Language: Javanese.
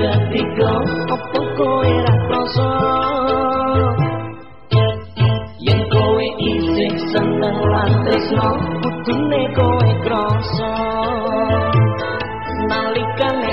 gatiko opo koe ra koso yen koe isih seneng lan tresno kudune koe kroso nalikane